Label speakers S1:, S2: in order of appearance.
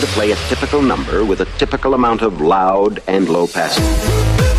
S1: to play a typical number with a typical amount of loud and low passing.